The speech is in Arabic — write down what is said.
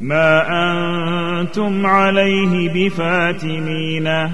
ما أنتم عليه بفاتنين.